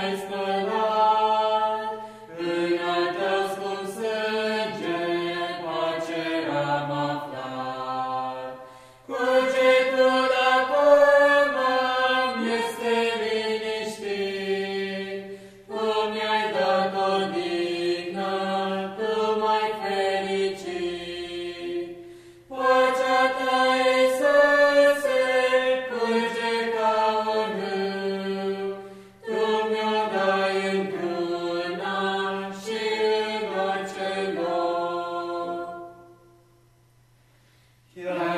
Christ Yeah.